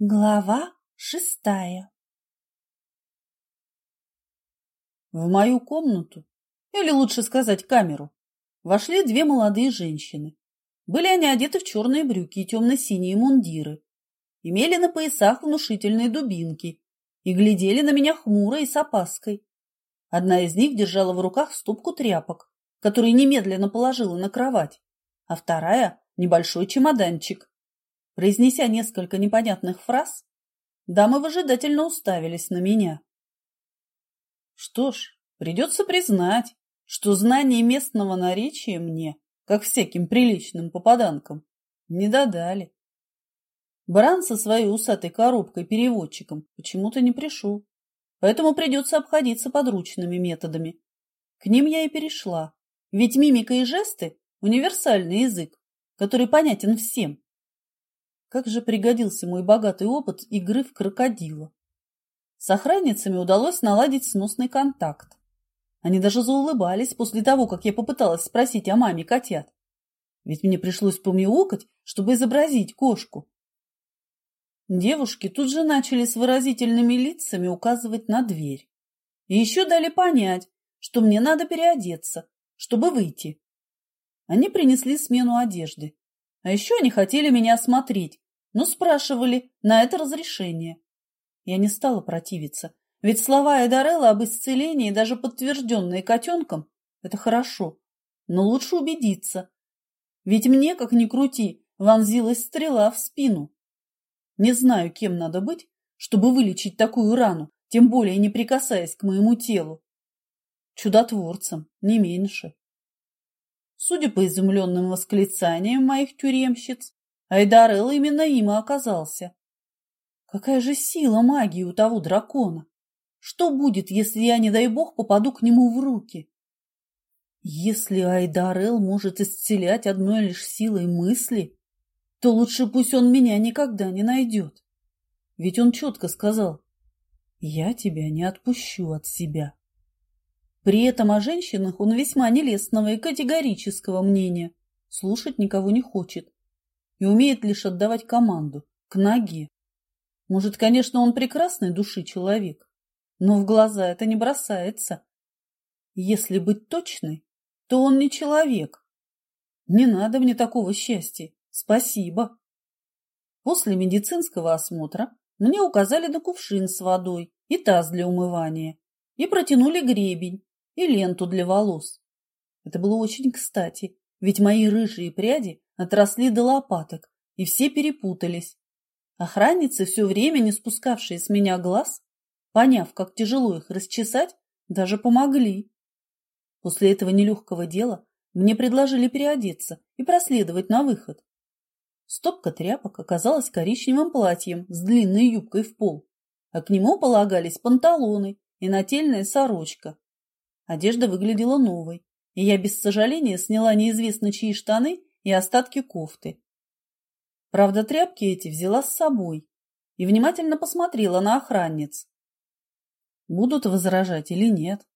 Глава шестая В мою комнату, или лучше сказать камеру, вошли две молодые женщины. Были они одеты в черные брюки и темно-синие мундиры, имели на поясах внушительные дубинки и глядели на меня хмуро и с опаской. Одна из них держала в руках стопку тряпок, которые немедленно положила на кровать, а вторая – небольшой чемоданчик, Произнеся несколько непонятных фраз, дамы выжидательно уставились на меня. Что ж, придется признать, что знание местного наречия мне, как всяким приличным попаданкам, не додали. Баран со своей усатой коробкой-переводчиком почему-то не пришел, поэтому придется обходиться подручными методами. К ним я и перешла, ведь мимика и жесты – универсальный язык, который понятен всем. Как же пригодился мой богатый опыт игры в крокодила. С охранницами удалось наладить сносный контакт. Они даже заулыбались после того, как я попыталась спросить о маме котят. Ведь мне пришлось помяукать, чтобы изобразить кошку. Девушки тут же начали с выразительными лицами указывать на дверь. И еще дали понять, что мне надо переодеться, чтобы выйти. Они принесли смену одежды. А еще они хотели меня осмотреть, но спрашивали на это разрешение. Я не стала противиться, ведь слова Эдарелла об исцелении, даже подтвержденные котенком, это хорошо, но лучше убедиться. Ведь мне, как ни крути, вонзилась стрела в спину. Не знаю, кем надо быть, чтобы вылечить такую рану, тем более не прикасаясь к моему телу. Чудотворцем, не меньше. Судя по изумленным восклицаниям моих тюремщиц, Айдарел именно им и оказался. Какая же сила магии у того дракона? Что будет, если я, не дай бог, попаду к нему в руки? Если Айдарел может исцелять одной лишь силой мысли, то лучше пусть он меня никогда не найдет. Ведь он четко сказал, я тебя не отпущу от себя. При этом о женщинах он весьма нелестного и категорического мнения, слушать никого не хочет и умеет лишь отдавать команду к ноге. Может, конечно, он прекрасной души человек, но в глаза это не бросается. Если быть точной, то он не человек. Не надо мне такого счастья. Спасибо. После медицинского осмотра мне указали на кувшин с водой и таз для умывания, и протянули гребень и ленту для волос. Это было очень кстати, ведь мои рыжие пряди отросли до лопаток, и все перепутались. Охранницы, все время не спускавшие с меня глаз, поняв, как тяжело их расчесать, даже помогли. После этого нелегкого дела мне предложили переодеться и проследовать на выход. Стопка тряпок оказалась коричневым платьем с длинной юбкой в пол, а к нему полагались панталоны и нательная сорочка. Одежда выглядела новой, и я без сожаления сняла неизвестно чьи штаны и остатки кофты. Правда, тряпки эти взяла с собой и внимательно посмотрела на охранниц. Будут возражать или нет?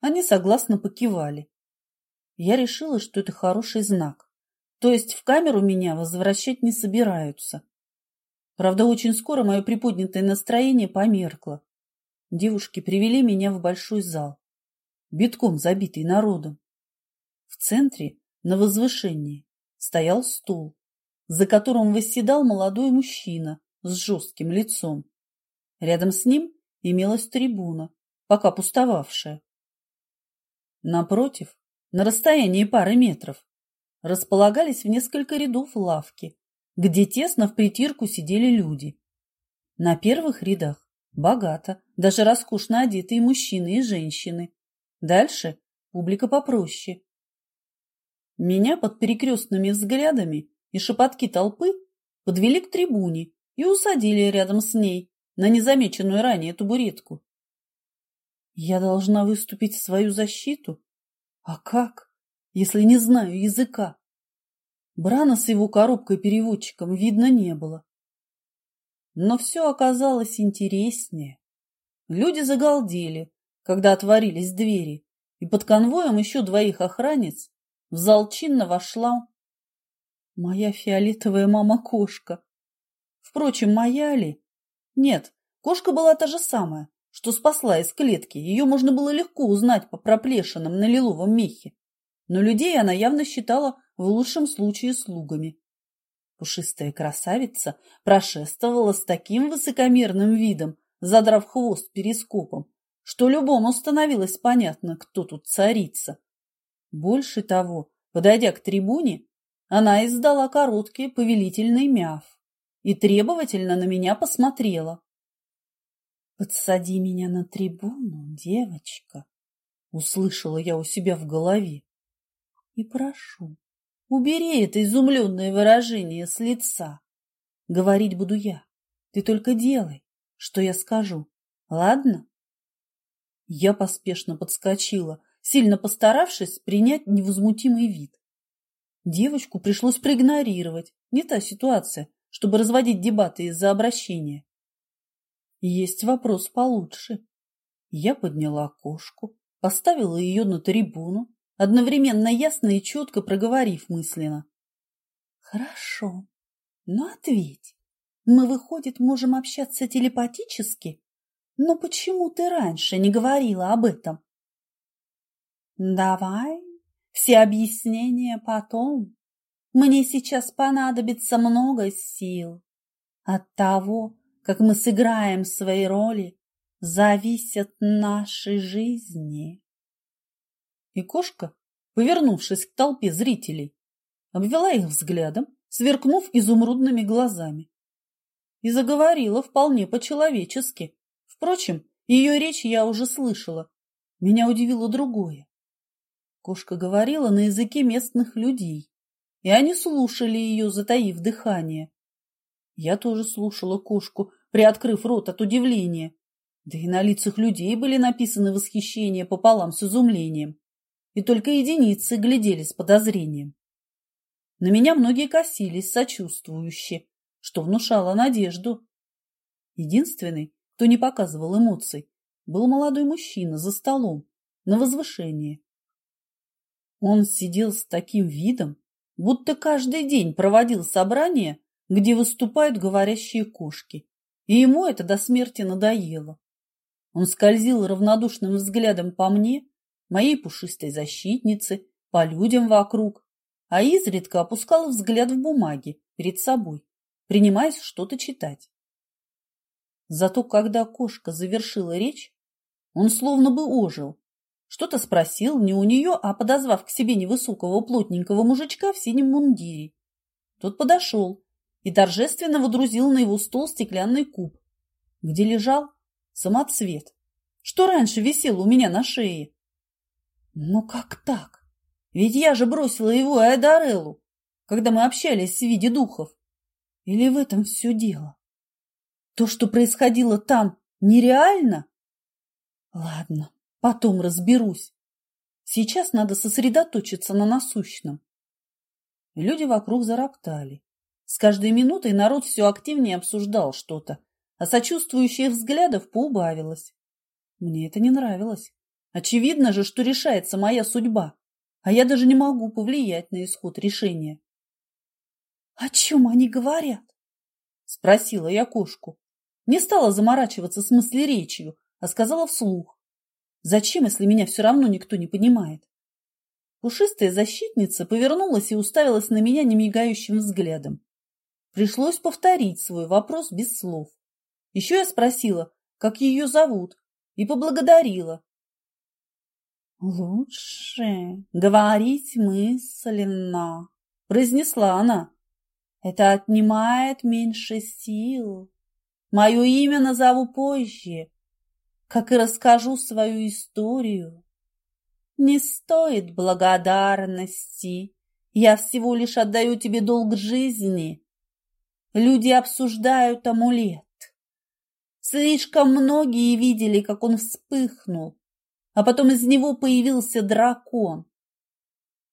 Они согласно покивали. Я решила, что это хороший знак. То есть в камеру меня возвращать не собираются. Правда, очень скоро мое приподнятое настроение померкло. Девушки привели меня в большой зал, битком забитый народом. В центре, на возвышении, стоял стул, за которым восседал молодой мужчина с жестким лицом. Рядом с ним имелась трибуна, пока пустовавшая. Напротив, на расстоянии пары метров, располагались в несколько рядов лавки, где тесно в притирку сидели люди. На первых рядах богато, даже роскошно одетые мужчины и женщины. Дальше публика попроще, меня под перекрестными взглядами и шепотки толпы подвели к трибуне и усадили рядом с ней на незамеченную ранее табуретку. Я должна выступить в свою защиту? А как, если не знаю языка? Брана с его коробкой-переводчиком видно не было. Но все оказалось интереснее. Люди загалдели, когда отворились двери, и под конвоем еще двоих охранниц в зал чинно вошла моя фиолетовая мама-кошка. Впрочем, моя ли? Нет, кошка была та же самая, что спасла из клетки. Ее можно было легко узнать по проплешинам на лиловом мехе. Но людей она явно считала в лучшем случае слугами. Пушистая красавица прошествовала с таким высокомерным видом, задрав хвост перископом, что любому становилось понятно, кто тут царица. Больше того, подойдя к трибуне, она издала короткий повелительный мяв и требовательно на меня посмотрела. «Подсади меня на трибуну, девочка», — услышала я у себя в голове. «И прошу, убери это изумленное выражение с лица. Говорить буду я, ты только делай, что я скажу, ладно?» Я поспешно подскочила, сильно постаравшись принять невозмутимый вид. Девочку пришлось проигнорировать. Не та ситуация, чтобы разводить дебаты из-за обращения. Есть вопрос получше. Я подняла кошку, поставила ее на трибуну, одновременно ясно и четко проговорив мысленно. Хорошо, но ответь. Мы, выходит, можем общаться телепатически? Но почему ты раньше не говорила об этом? Давай все объяснения потом. Мне сейчас понадобится много сил. От того, как мы сыграем свои роли, зависят наши жизни. И кошка, повернувшись к толпе зрителей, обвела их взглядом, сверкнув изумрудными глазами. И заговорила вполне по-человечески. Впрочем, ее речь я уже слышала. Меня удивило другое. Кошка говорила на языке местных людей, и они слушали ее, затаив дыхание. Я тоже слушала кошку, приоткрыв рот от удивления. Да и на лицах людей были написаны восхищение пополам с изумлением. И только единицы глядели с подозрением. На меня многие косились сочувствующе, что внушало надежду. Единственный, кто не показывал эмоций, был молодой мужчина за столом, на возвышении. Он сидел с таким видом, будто каждый день проводил собрание, где выступают говорящие кошки, и ему это до смерти надоело. Он скользил равнодушным взглядом по мне, моей пушистой защитнице, по людям вокруг, а изредка опускал взгляд в бумаги перед собой, принимаясь что-то читать. Зато когда кошка завершила речь, он словно бы ожил что-то спросил не у нее, а подозвав к себе невысокого плотненького мужичка в синем мундире. Тот подошел и торжественно водрузил на его стол стеклянный куб, где лежал самоцвет, что раньше висел у меня на шее. Но как так? Ведь я же бросила его Айдареллу, когда мы общались в виде духов. Или в этом все дело? То, что происходило там, нереально? Ладно, Потом разберусь. Сейчас надо сосредоточиться на насущном. Люди вокруг зароптали. С каждой минутой народ все активнее обсуждал что-то, а сочувствующих взглядов поубавилось. Мне это не нравилось. Очевидно же, что решается моя судьба, а я даже не могу повлиять на исход решения. — О чем они говорят? — спросила я кошку. Не стала заморачиваться с мыслеречью, а сказала вслух. Зачем, если меня все равно никто не понимает? Пушистая защитница повернулась и уставилась на меня немигающим взглядом. Пришлось повторить свой вопрос без слов. Еще я спросила, как ее зовут, и поблагодарила. «Лучше говорить мысленно», — произнесла она. «Это отнимает меньше сил. Мое имя назову позже, как и расскажу свою историю. Не стоит благодарности. Я всего лишь отдаю тебе долг жизни. Люди обсуждают амулет. Слишком многие видели, как он вспыхнул, а потом из него появился дракон.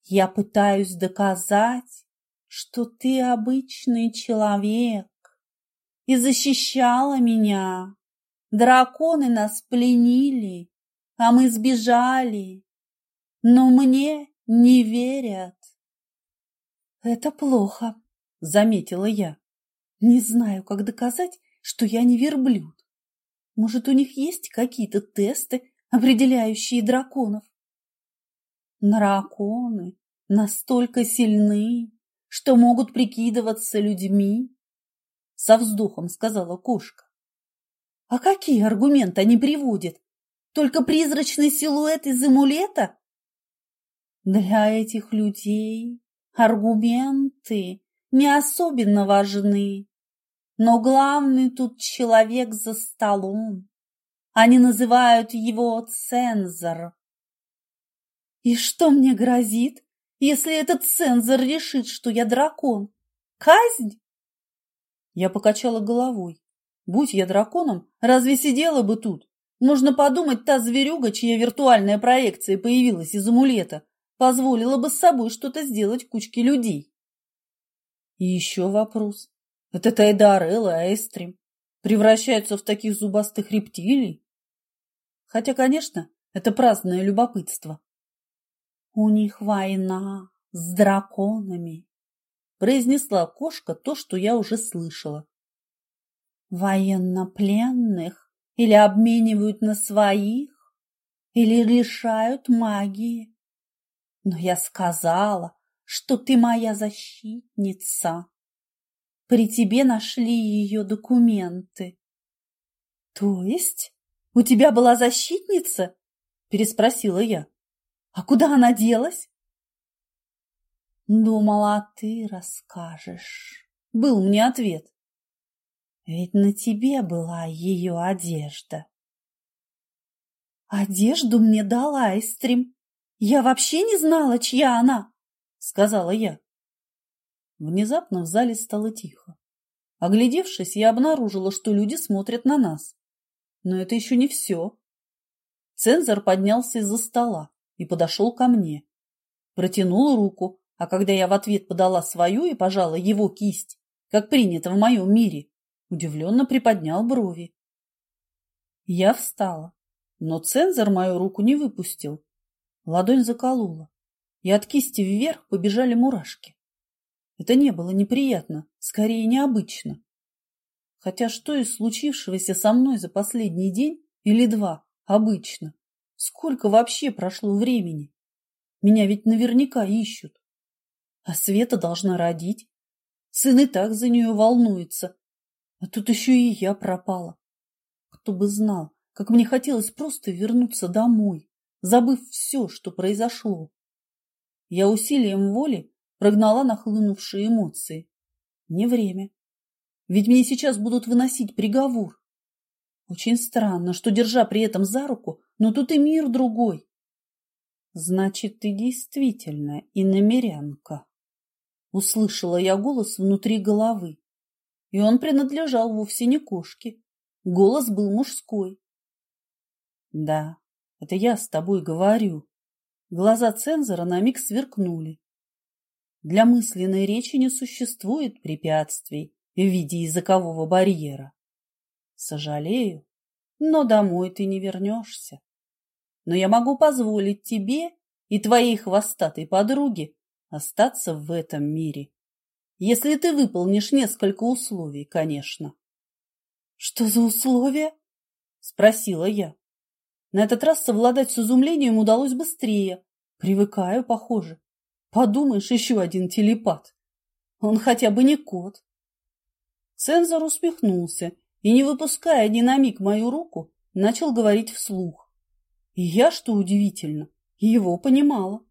Я пытаюсь доказать, что ты обычный человек и защищала меня. Драконы нас пленили, а мы сбежали. Но мне не верят. Это плохо, заметила я. Не знаю, как доказать, что я не верблюд. Может, у них есть какие-то тесты, определяющие драконов? Драконы настолько сильны, что могут прикидываться людьми, со вздохом сказала кошка. А какие аргументы они приводят? Только призрачный силуэт из амулета? Для этих людей аргументы не особенно важны. Но главный тут человек за столом. Они называют его цензор. И что мне грозит, если этот цензор решит, что я дракон? Казнь? Я покачала головой. Будь я драконом, разве сидела бы тут? Можно подумать, та зверюга, чья виртуальная проекция появилась из амулета, позволила бы с собой что-то сделать кучке людей. И еще вопрос. Это Тайдарелл и Айстрим превращаются в таких зубастых рептилий? Хотя, конечно, это праздное любопытство. У них война с драконами, произнесла кошка то, что я уже слышала. Военнопленных или обменивают на своих, или лишают магии. Но я сказала, что ты моя защитница. При тебе нашли ее документы. — То есть у тебя была защитница? — переспросила я. — А куда она делась? — Думала, ты расскажешь. Был мне ответ. Ведь на тебе была ее одежда. Одежду мне дала Эстрим. Я вообще не знала, чья она, сказала я. Внезапно в зале стало тихо. Оглядевшись, я обнаружила, что люди смотрят на нас. Но это еще не все. Цензор поднялся из-за стола и подошел ко мне. Протянул руку, а когда я в ответ подала свою и пожала его кисть, как принято в моем мире, удивленно приподнял брови. Я встала, но цензор мою руку не выпустил. Ладонь заколола, и от кисти вверх побежали мурашки. Это не было неприятно, скорее необычно. Хотя что из случившегося со мной за последний день или два обычно? Сколько вообще прошло времени? Меня ведь наверняка ищут. А Света должна родить. Сын и так за нее волнуется. А тут еще и я пропала. Кто бы знал, как мне хотелось просто вернуться домой, забыв все, что произошло. Я усилием воли прогнала нахлынувшие эмоции. Не время. Ведь мне сейчас будут выносить приговор. Очень странно, что, держа при этом за руку, но тут и мир другой. Значит, ты действительно иномерянка. Услышала я голос внутри головы. И он принадлежал вовсе не кошке. Голос был мужской. Да, это я с тобой говорю. Глаза цензора на миг сверкнули. Для мысленной речи не существует препятствий в виде языкового барьера. Сожалею, но домой ты не вернешься. Но я могу позволить тебе и твоей хвостатой подруге остаться в этом мире. Если ты выполнишь несколько условий, конечно. — Что за условия? — спросила я. На этот раз совладать с изумлением удалось быстрее. Привыкаю, похоже. Подумаешь, еще один телепат. Он хотя бы не кот. Цензор усмехнулся и, не выпуская ни на миг мою руку, начал говорить вслух. И я, что удивительно, его понимала.